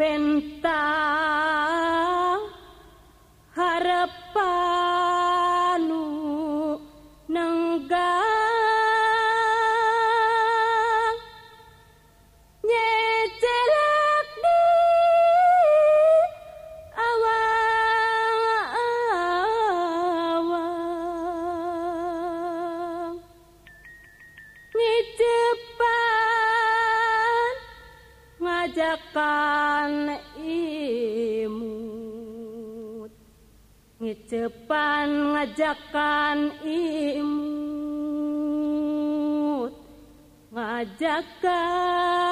Pentar. Ngajakan imut ngicepan ngajakan imut ngajakan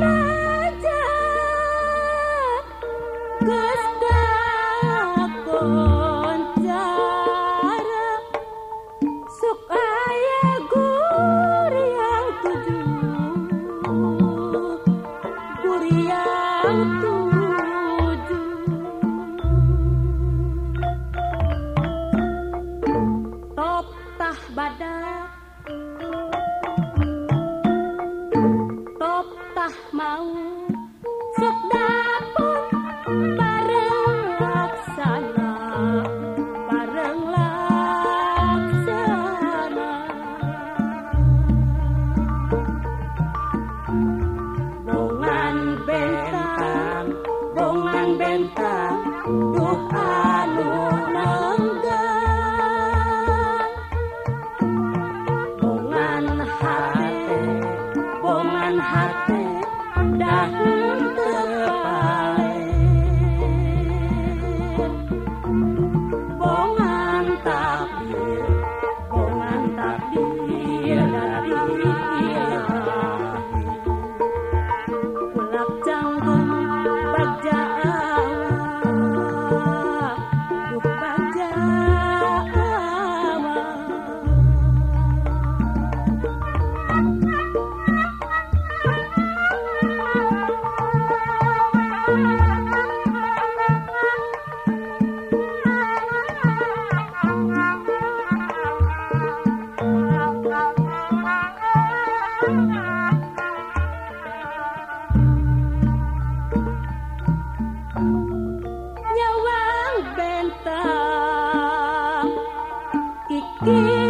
Bye. happy. 嗯。